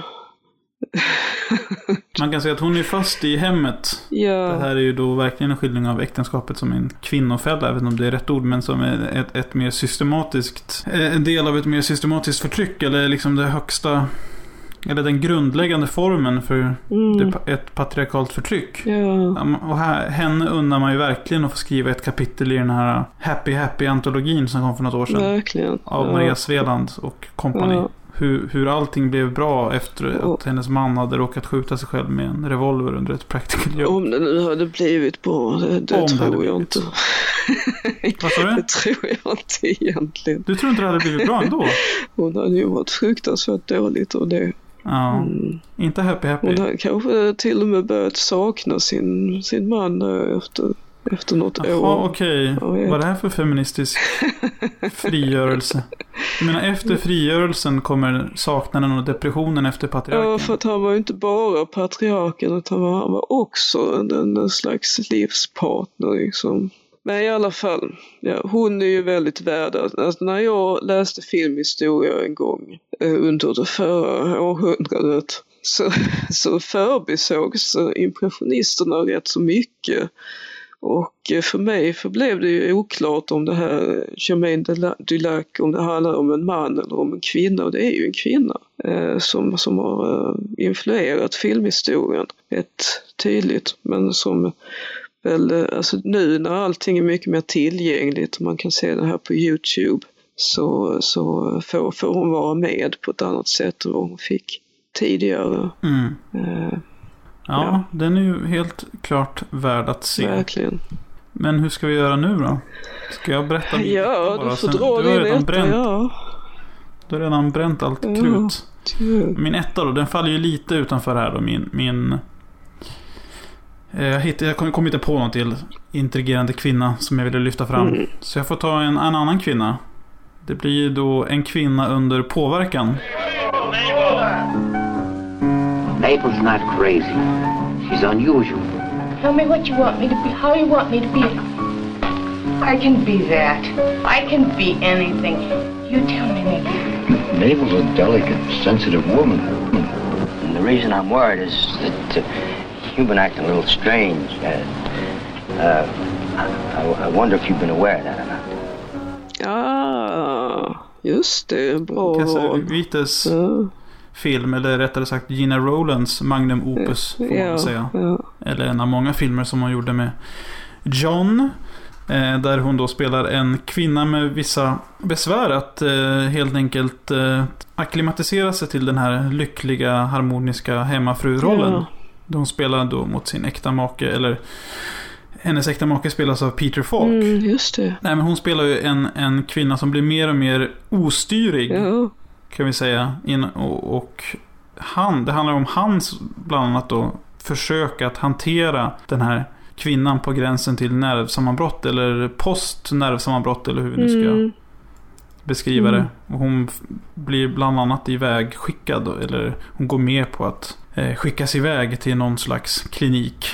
Man kan säga att hon är fast i hemmet. Ja. Det här är ju då verkligen en skildring av äktenskapet som en kvinnofälla. Inte om det är rätt ord, men som är ett, ett mer systematiskt... eh, En del av ett mer systematiskt förtryck. Eller liksom det högsta... Eller den grundläggande formen för Mm. det, ett patriarkalt förtryck. Ja. Och här, henne undrar man ju verkligen att få skriva ett kapitel i den här Happy Happy-antologin som kom för något år sedan. Verkligen. Av Ja. Maria Sveland och kompani. Ja. Hur, hur allting blev bra efter Ja. att hennes man hade råkat skjuta sig själv med en revolver under ett practical jobb. Om det nu hade blivit bra, det, det Om det tror hade jag blivit. inte. (laughs) Vad sa du? Det tror jag inte egentligen. Du tror inte det hade blivit bra ändå? Hon hade ju varit fruktansvärt dåligt och det. Ja. Mm. Inte happy happy. Hon kanske till och med börjat sakna sin, sin man där efter, efter något Jaha, år. okej. Vet. Vad är det här för feministisk (laughs) frigörelse? Jag menar, efter frigörelsen kommer saknaden och depressionen efter Ja, patriarken. för att han var ju inte bara patriarken utan han var också en, en slags livspartner liksom. Men i alla fall, ja, hon är ju väldigt värd. att- Alltså, när jag läste filmhistoria en gång eh, under det förra århundradet så, (laughs) så förbisågs eh, impressionisterna rätt så mycket. Och eh, för mig förblev det ju oklart om det här Germaine Dulac, om det handlar om en man eller om en kvinna. Och det är ju en kvinna eh, som, som har eh, influerat filmhistorien rätt tydligt. Men som väl, eh, alltså nu när allting är mycket mer tillgängligt och man kan se det här på Youtube så, så får, får hon vara med på ett annat sätt än vad hon fick tidigare. Mm. Eh, Ja, Ja. den är ju helt klart värd att se. verkligen. Men hur ska vi göra nu då? Ska jag berätta min Ja, bara? du får Sen- dra du din redan etta. bränt, Ja. Du har redan bränt allt Ja. krut. Min etta då, den faller ju lite utanför här då. Min... min jag, hittade, jag kom, inte på någon till intrigerande kvinna som jag ville lyfta fram. Mm. Så jag får ta en, en annan kvinna. Det blir då en kvinna under påverkan. Mabel's not crazy. She's unusual. Tell me what you want me to be, how you want me to be. I can be that. I can be anything. You tell me, Mickey. Mabel's a delicate, sensitive woman. And the reason I'm worried is that uh, you've been acting a little strange. Uh, uh, I, I wonder if you've been aware of that or not. Ah, just det. Bra. Vites Ja, film, eller rättare sagt Gina Rowlands magnum opus, får man ja, säga. ja. Eller en av många filmer som hon gjorde med John. Eh, där hon då spelar en kvinna med vissa besvär att eh, helt enkelt eh, akklimatisera sig till den här lyckliga, harmoniska hemmafrurollen. Ja. Hon spelar då mot sin äkta make, eller hennes äkta make spelas av Peter Falk. Mm, just det. Nej men hon spelar ju en, en kvinna som blir mer och mer ostyrig. Ja, Kan vi säga. In, och, och han, det handlar om hans bland annat då försök att hantera den här kvinnan på gränsen till nervsammanbrott eller post-nervsammanbrott eller hur vi nu ska Mm. beskriva Mm. det. Och hon blir bland annat iväg skickad då, eller hon går med på att skickas iväg till någon slags klinik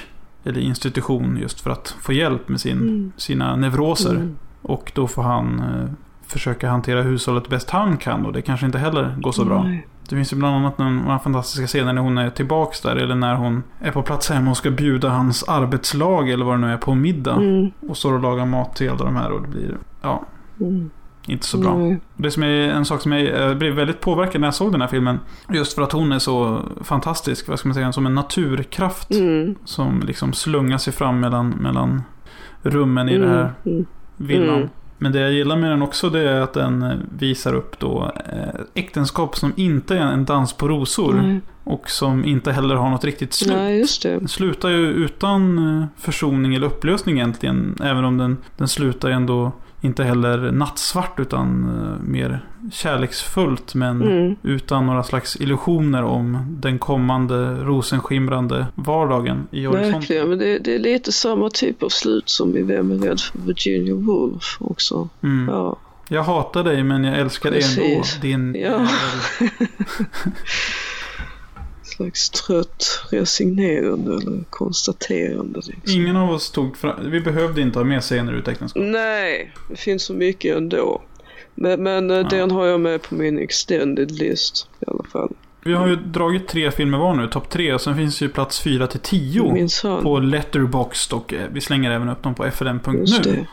eller institution just för att få hjälp med sin, Mm. sina neuroser. Mm. Och då får han eh, försöka hantera hushållet bäst han kan och det kanske inte heller går så bra. Nej. Det finns ju bland annat några fantastiska scener när hon är tillbaks där eller när hon är på plats hemma och ska bjuda hans arbetslag eller vad det nu är på middag. Mm. Och står och lagar mat till alla de här och det blir, ja, Mm. Inte så bra. Nej. Det som är en sak som jag eh, blev väldigt påverkad när jag såg den här filmen. Just för att hon är så fantastisk, vad ska man säga, som en naturkraft. Mm. Som liksom slungar sig fram mellan, mellan rummen i det här Mm. villan. Mm. Men det jag gillar med den också det är att den visar upp då eh, äktenskap som inte är en dans på rosor. Nej. Och som inte heller har något riktigt slut. Nej, just det. Den slutar ju utan eh, försoning eller upplösning egentligen. Även om den, den slutar ändå inte heller nattsvart utan eh, mer kärleksfullt. Men Mm. utan några slags illusioner om den kommande rosenskimrande vardagen i horisonten. Verkligen, men det, det är lite samma typ av slut som i Vem är rädd för Virginia Woolf också. Mm. Ja, Jag hatar dig men jag älskar dig ändå. Din Ja. (laughs) slags trött resignerande eller konstaterande. Liksom. Ingen av oss tog fram... Vi behövde inte ha med scener ur äktenskap. Nej, det finns så mycket ändå. Men, men eh, den har jag med på min extended list i alla fall. Vi har ju dragit tre filmer var nu, topp tre. Och sen finns ju plats fyra till tio på Letterboxd och eh, vi slänger även upp dem på det.